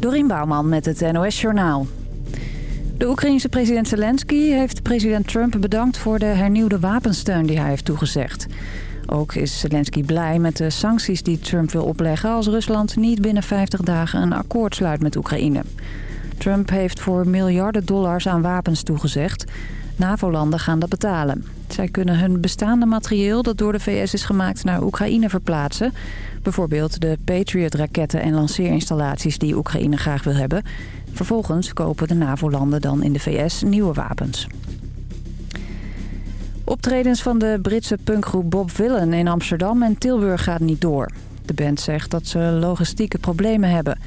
Dorien Bouwman met het NOS Journaal. De Oekraïense president Zelensky heeft president Trump bedankt voor de hernieuwde wapensteun die hij heeft toegezegd. Ook is Zelensky blij met de sancties die Trump wil opleggen als Rusland niet binnen 50 dagen een akkoord sluit met Oekraïne. Trump heeft voor miljarden dollars aan wapens toegezegd. NAVO-landen gaan dat betalen. Zij kunnen hun bestaande materieel dat door de VS is gemaakt naar Oekraïne verplaatsen. Bijvoorbeeld de Patriot-raketten en lanceerinstallaties die Oekraïne graag wil hebben. Vervolgens kopen de NAVO-landen dan in de VS nieuwe wapens. Optredens van de Britse punkgroep Bob Villen in Amsterdam en Tilburg gaat niet door. De band zegt dat ze logistieke problemen hebben.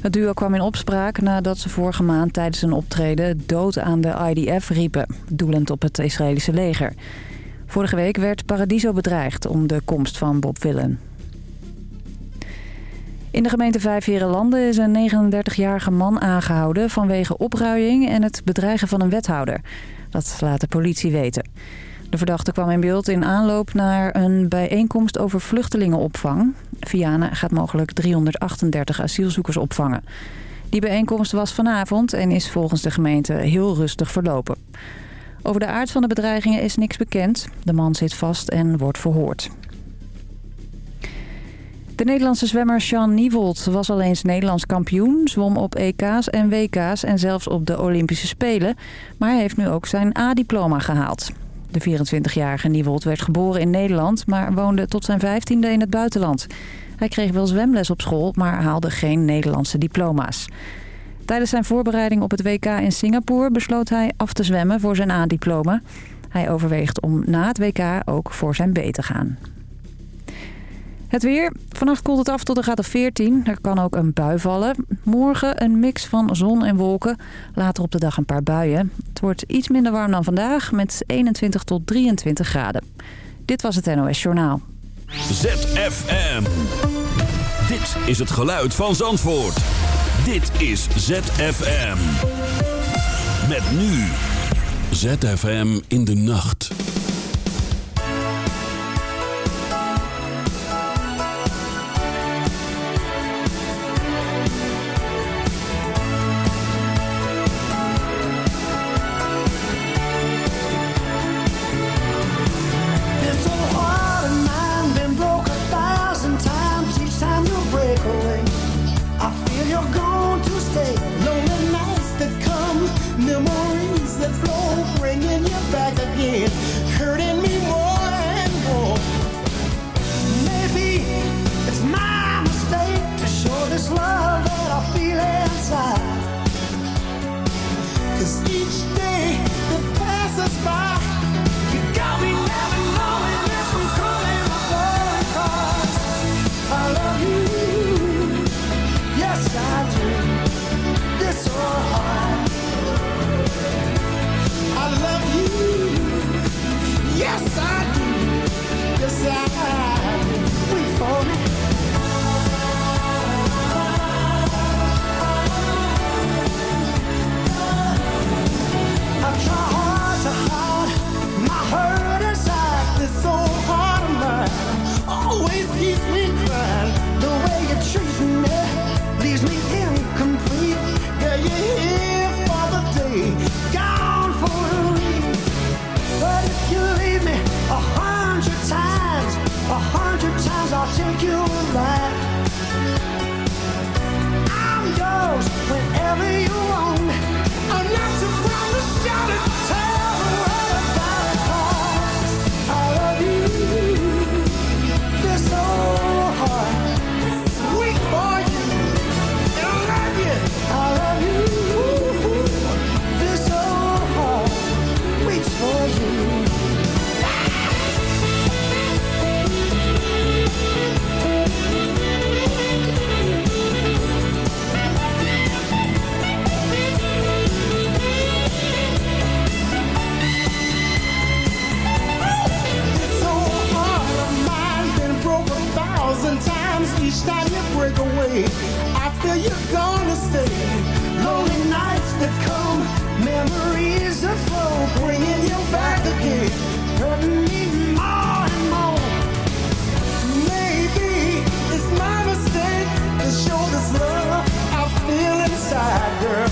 Het duo kwam in opspraak nadat ze vorige maand tijdens een optreden dood aan de IDF riepen, doelend op het Israëlische leger. Vorige week werd Paradiso bedreigd om de komst van Bob Villen. In de gemeente Vijfherenlanden is een 39-jarige man aangehouden vanwege opruiing en het bedreigen van een wethouder. Dat laat de politie weten. De verdachte kwam in beeld in aanloop naar een bijeenkomst over vluchtelingenopvang. Vianen gaat mogelijk 338 asielzoekers opvangen. Die bijeenkomst was vanavond en is volgens de gemeente heel rustig verlopen. Over de aard van de bedreigingen is niks bekend. De man zit vast en wordt verhoord. De Nederlandse zwemmer Sean Niewold was al eens Nederlands kampioen. Zwom op EK's en WK's en zelfs op de Olympische Spelen. Maar hij heeft nu ook zijn A-diploma gehaald. De 24-jarige Niewold werd geboren in Nederland, maar woonde tot zijn 15e in het buitenland. Hij kreeg wel zwemles op school, maar haalde geen Nederlandse diploma's. Tijdens zijn voorbereiding op het WK in Singapore besloot hij af te zwemmen voor zijn A-diploma. Hij overweegt om na het WK ook voor zijn B te gaan. Het weer. Vannacht koelt het af tot een graad of 14. Er kan ook een bui vallen. Morgen een mix van zon en wolken. Later op de dag een paar buien. Het wordt iets minder warm dan vandaag met 21 tot 23 graden. Dit was het NOS Journaal. ZFM. Dit is het geluid van Zandvoort. Dit is ZFM. Met nu. ZFM in de nacht. tell me break away. I you're gonna stay. Lonely nights that come, memories that flow, bringing you back again, hurting me more and more. Maybe it's my mistake to show this love I feel inside, girl.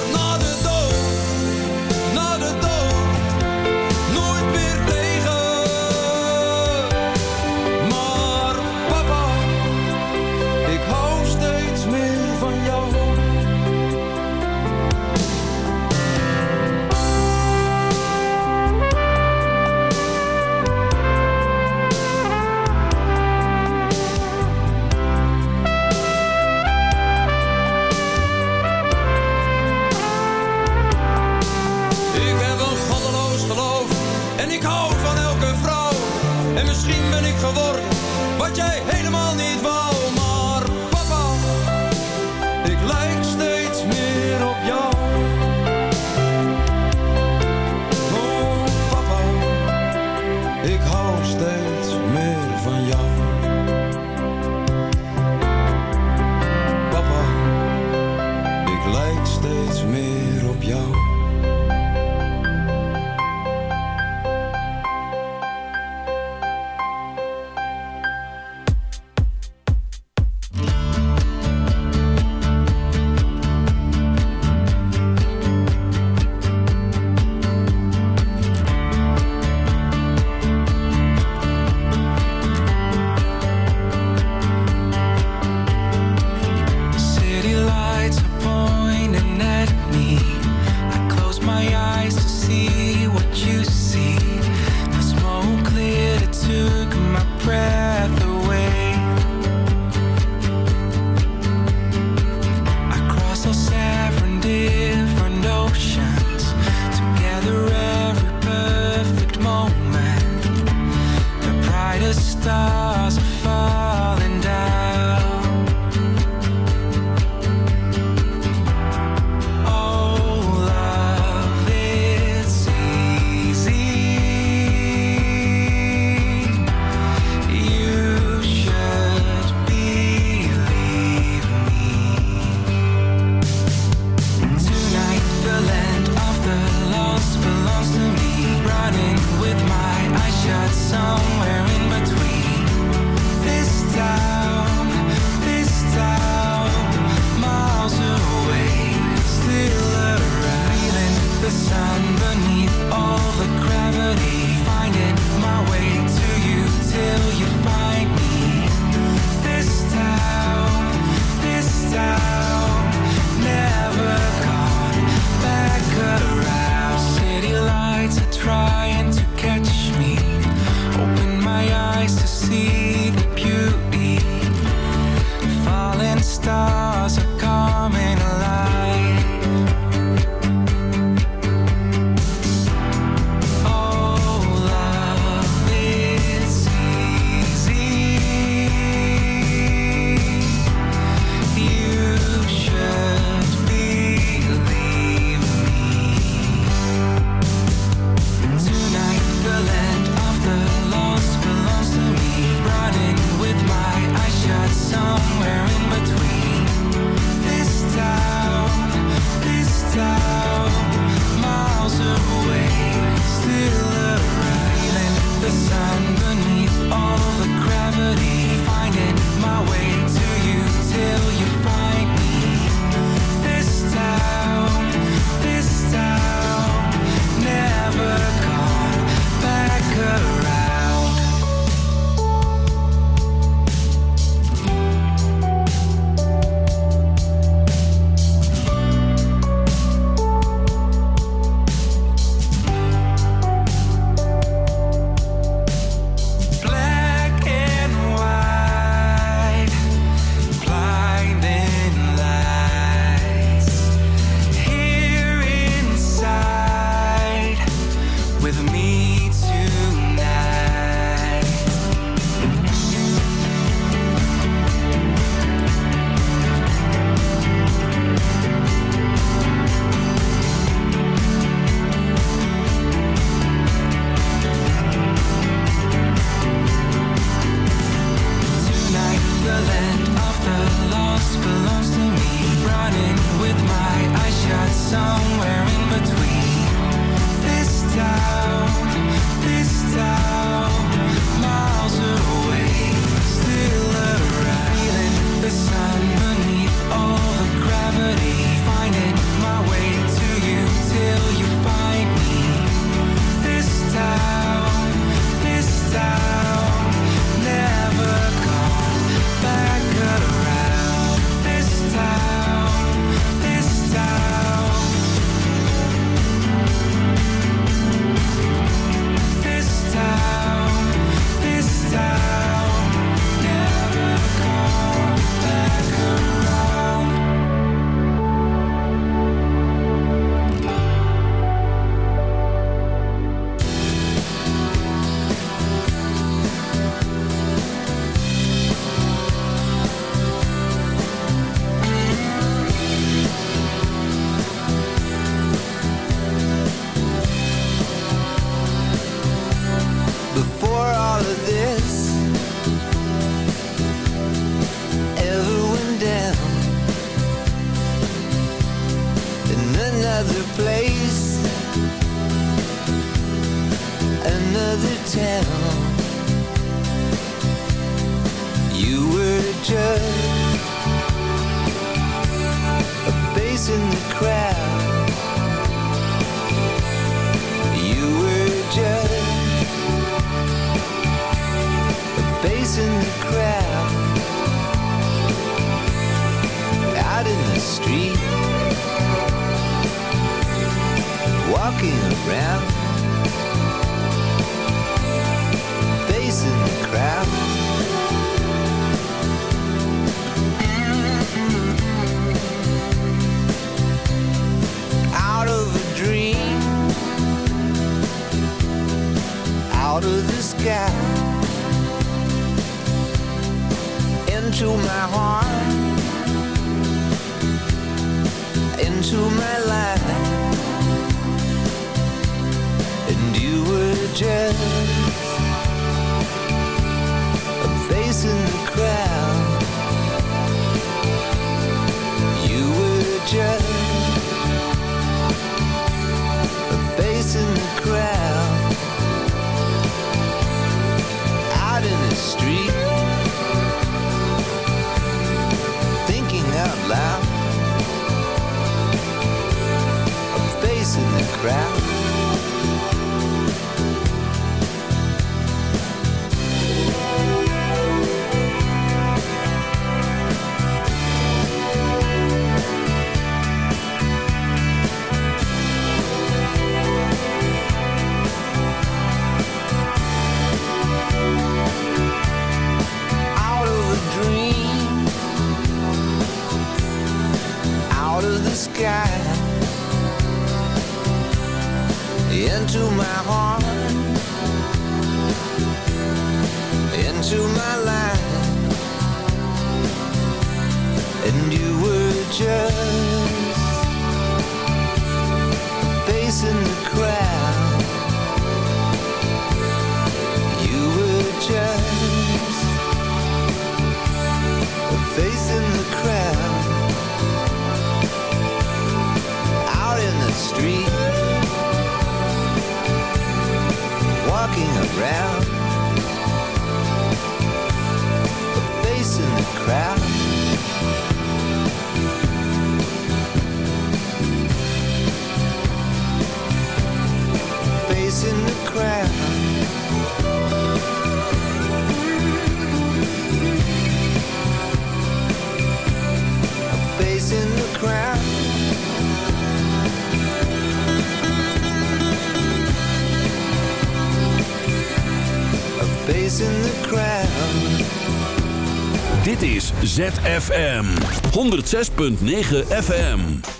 ZFM 106.9 FM.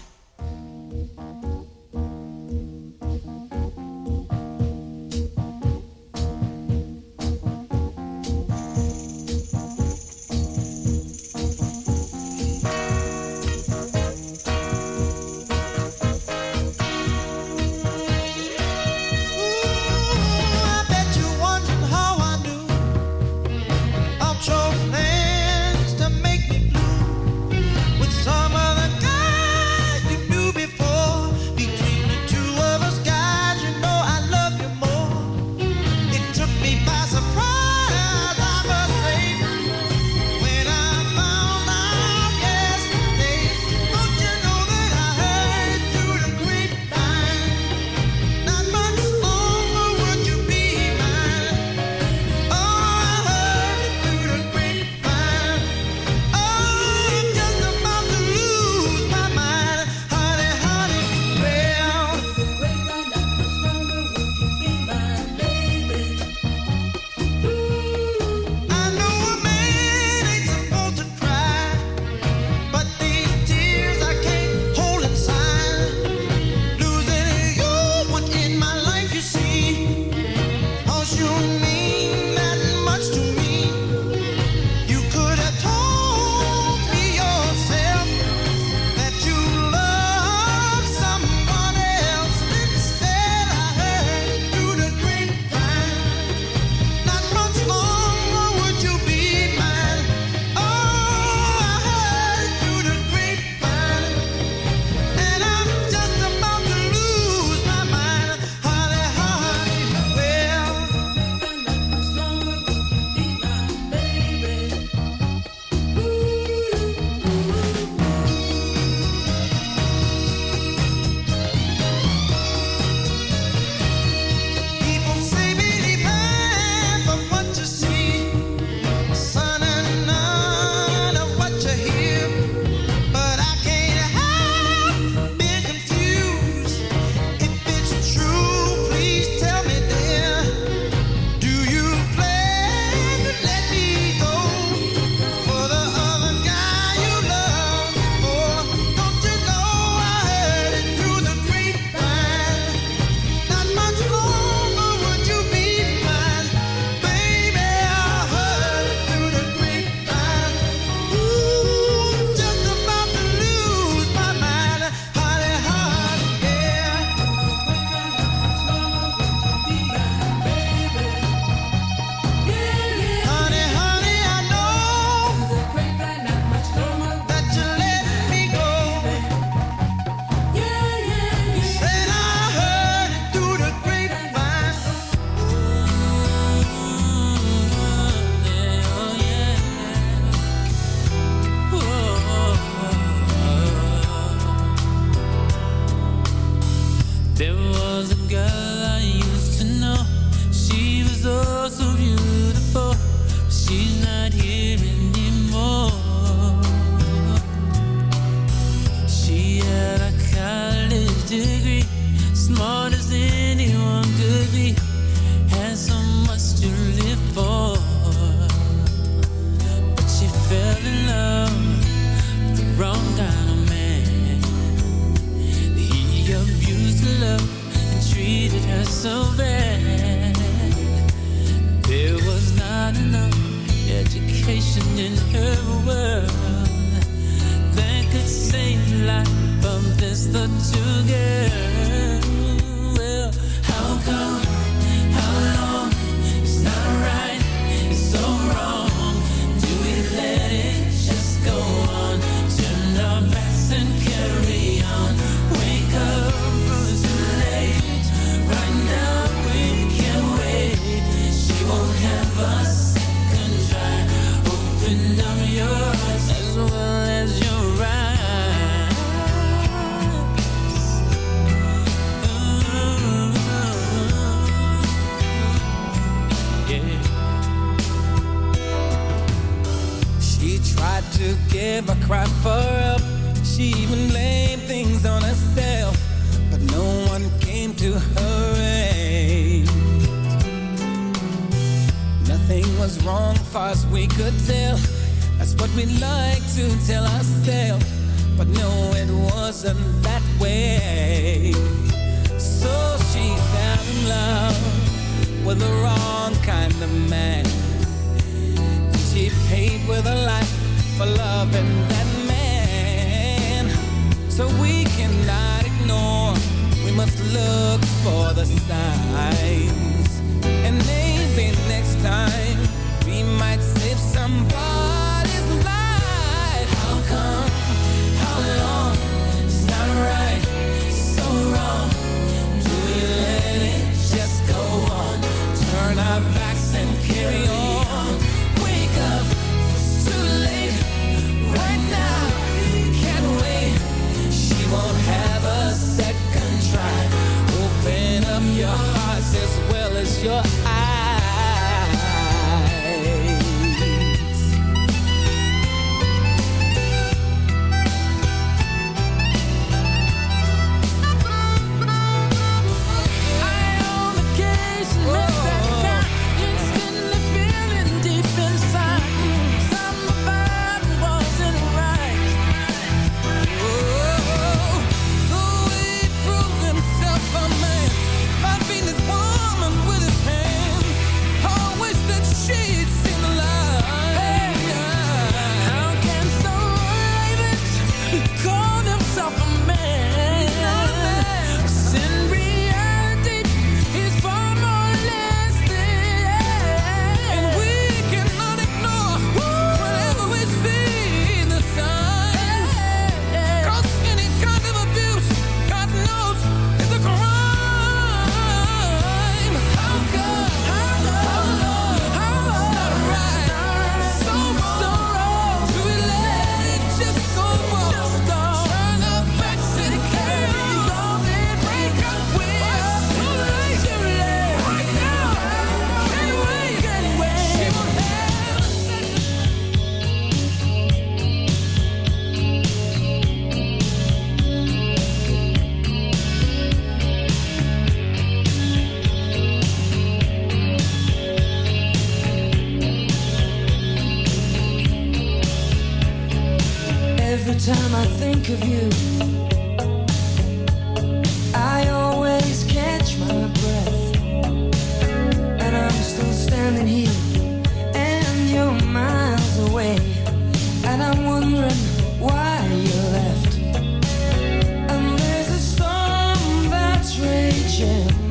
passion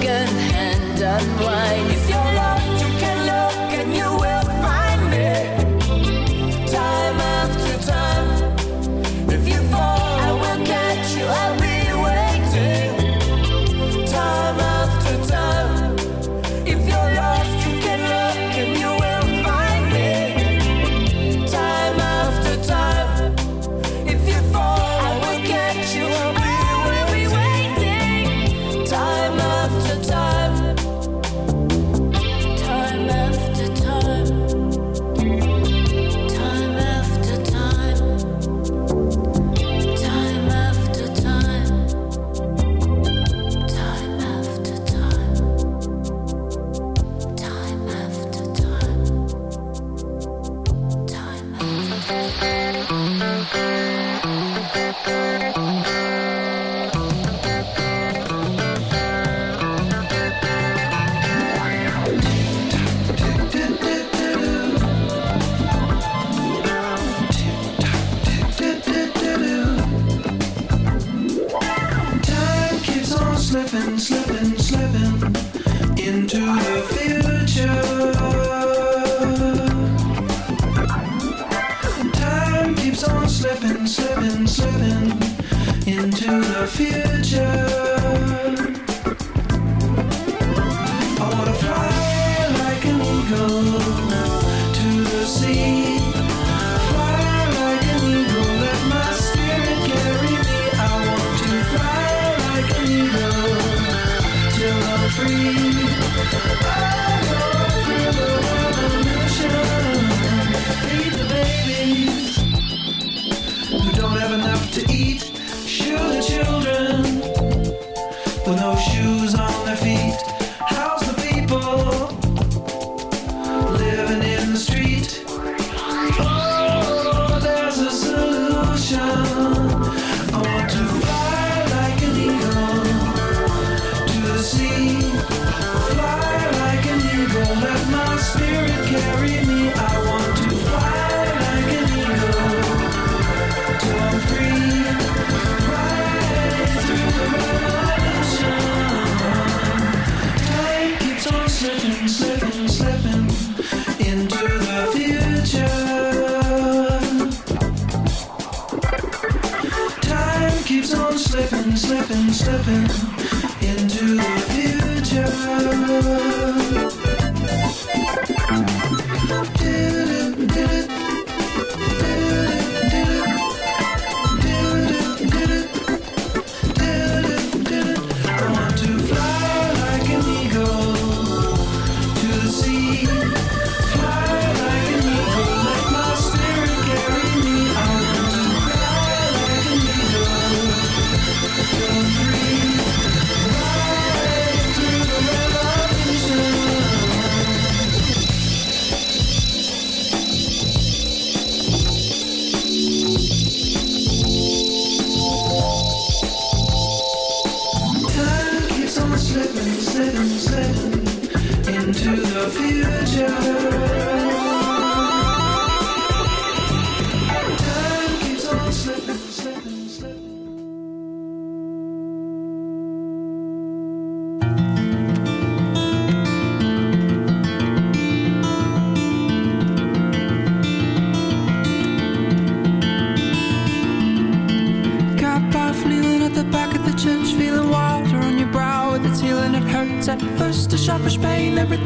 Second hand unwind.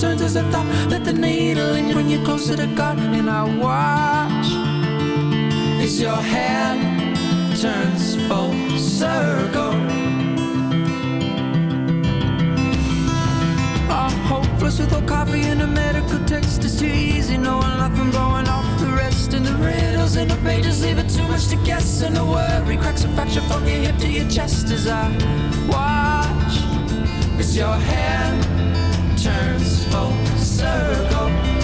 turns as I thought. That the needle and bring you closer to God. And I watch as your hand turns full circle. I'm hopeless with no coffee and a medical text. It's too easy knowing life from blowing off the rest. And the riddles in the pages leave it too much to guess. And the worry cracks a fracture from your hip to your chest As I watch as your hand turns full circle.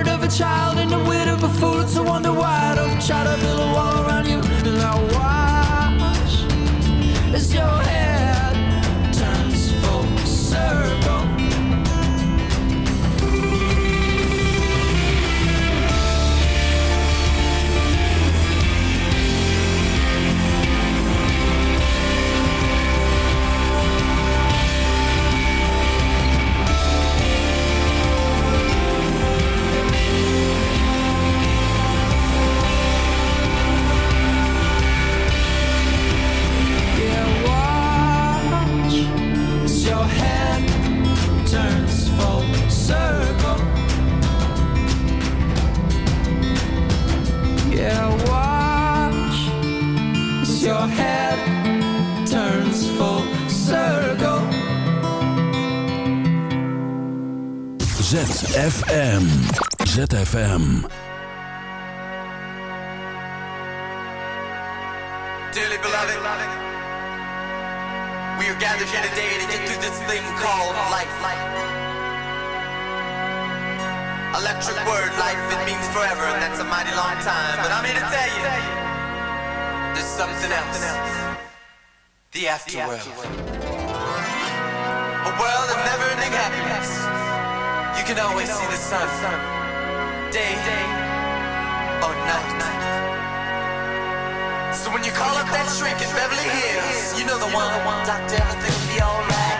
Heart of a child and the wit of a fool. It's a wonder why I don't try to build a wall around you. And I watch as your as your head turns full circle. ZFM. ZFM. Dearly beloved, we are gathered here today to get through this thing called life. Electric word, life, it means forever, and that's a mighty long time. But I'm here to tell you, there's something else. The afterworld. A world of never-ending happiness. You can always see the sun, day or night. So when you call up that shrink in Beverly Hills, you know the one. Doctor, everything will be alright.